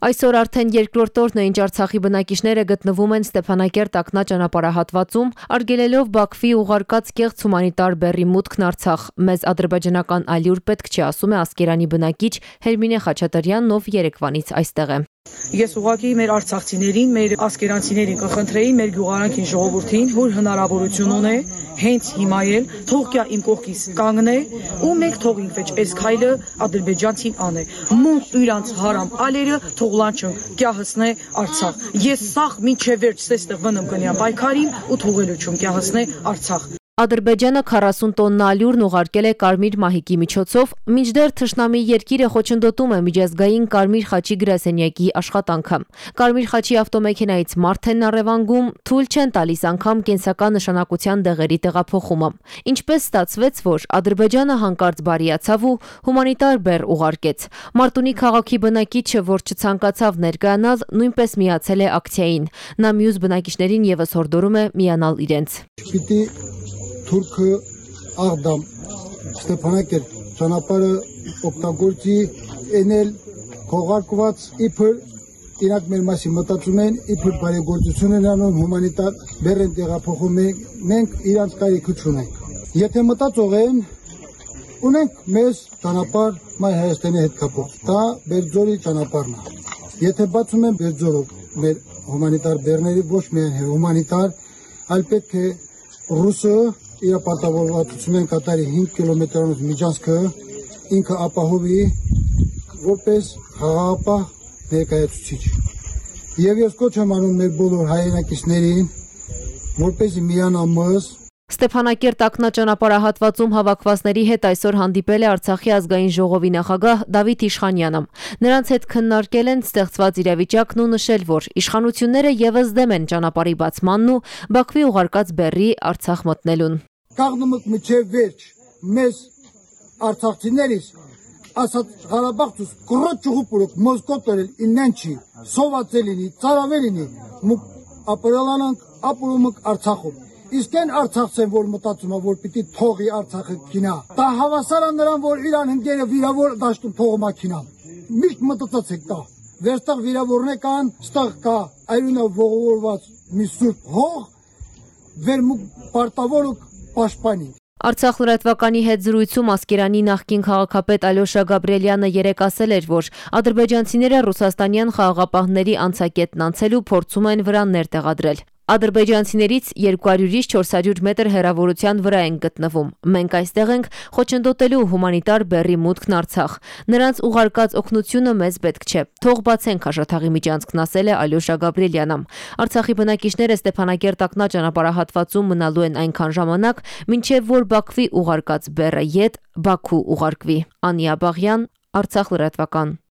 Այսօր արդեն երկրորդ օրն է, ինչ Արցախի բնակիչները գտնվում են Ստեփանակերտ ակնա ճանապարհահատվածում, արգելելով Բաքվի ուղարկած կեղծ հումանիտար բեռի մուտքն Արցախ։ Մեզ ադրբեջանական ալյուր պետք չի, ասում է Ասկերանի բնակիչ Հերմինե Խաչատրյանն, ով Երևանից այստեղ է։ Ես ուղղակի մեր արցախցիներին, մեր ասկերանցիներին կխնդրեի մեր գյուղարանքին ժողովրդին, որ հնարավորություն ունե հենց հիմա էլ թող կյա իմ կողքից կանգնե ու մենք թող ինքվեջ այս քայլը ադրբեջանցին անե։ Մունք իրանց հարամ ալերը թող լանչն կյա հսնե Արցախ։ Ես սաղ մինչև վերջ ստեղ վնմ կնյամ պայքարին ու թողելու չում կյա հսնե Արցախ։ Ադրբեջանը 40 տոննա ալյուրն ուղարկել է Կարմիր մահիկի միջոցով, մինչդեռ թշնամի երկիրը խոչընդոտում է միջազգային Կարմիր խաչի գրասենյակի աշխատանքը։ Կարմիր խաչի ավտոմեքենայից մարդ են առևանգում, թույլ չեն տալիս անգամ կենսական նշանակության դեղերի տեղափոխումը։ Ինչպես ստացվեց, որ Ադրբեջանը հանկարծ բարիացավ ու հումանիտար բեռ ուղարկեց։ Մարտունի քաղաքի բնակիչը, որ չցանկացավ ներկայանալ, նույնպես միացել է ակցիային։ Նա մյուս բնակիչներին եւս հորդորում է միանալ իրենց։ Պիտի թուրքը աղդամ Ստեփանակերտ ճանապարհը օգտագործի ենել քողարկված իբր իրաք մեր մասի մտածում են իբր բարեգործություն են անում հումանիտար բեռ են տեղափոխում մենք իրանց կարիքը չունենք եթե մտածող են ունենք մեզ ճանապարհ մայ Հայաստանի հետ կապող դա Բերձորի ճանապարհն է եթե բացում են Բերձորով մեր հումանիտար բեռների ոչ միայն հումանիտար այլ պետք է ռուսը իր պարտավորվածությունն կատարի 5 կիլոմետրանոց միջանցքը ինքը ապահովի որպես խաղաղապահ ներկայացուցիչ։ Եվ ես կոչ եմ անում մեր բոլոր հայրենակիցներին, որպեսզի միանան մս Ստեփանակերտ ակնաճանապարհահատվածում հավաքվածների հետ այսօր հանդիպել է Արցախի ազգային ժողովի նախագահ Դավիթ Իշխանյանը։ Նրանց հետ քննարկել են ստեղծված իրավիճակն ու նշել, որ իշխանությունները եւս դեմ են ճանապարհի բացմանն ու Բաքվի ուղարկած բեռի Արցախ մտնելուն կաղնումըք միջև վերջ մեզ արցախցիներից ասած Ղարաբաղցուս կռոտ ճուղուպուրոք մոսկոտորել իննանչի սովածելինի ծարավելինի մուկ ապրելանանք ապուրումըք Արցախում իսկ այն Արցախցեն որ մտածում է որ պիտի թողի Արցախը կինա դա հավասար է նրան որ իրան ընկերը վիրավոր դաշտում թողում է կինա միշտ մտածած եք դա վերստեղ վիրավորն է կան ստեղ կա այրունը ողորված մի սուրբ հող վերմուկ պարտավորոք պաշտպանի։ Արցախ լրատվականի հետ զրույցում Ասկերանի նախկին քաղաքապետ Ալյոշա Գաբրելյանը երեկ ասել էր, որ ադրբեջանցիները ռուսաստանյան խաղաղապահների անցակետն անցելու փորձում են վրաններ տեղադրել։ Ադրբեջանցիներից 200-ից 400 մետր հեռավորության վրա են գտնվում։ Մենք այստեղ ենք խոչընդոտելու հումանիտար բեռի մուտքն Արցախ։ Նրանց ուղարկած օգնությունը մեզ պետք չէ։ Թող բացենք Աշաթաղի միջանցքն, ասել է Ալյոշա Գաբրիելյանը։ Արցախի բնակիչները Ստեփանակերտ ակնա ճանապարհահատվածում մնալու են այնքան ժամանակ, մինչև որ Բաքվի ուղարկած բեռը յետ Բաքու ուղարկվի։ Անիա Բաղյան, Արցախ լրատվական։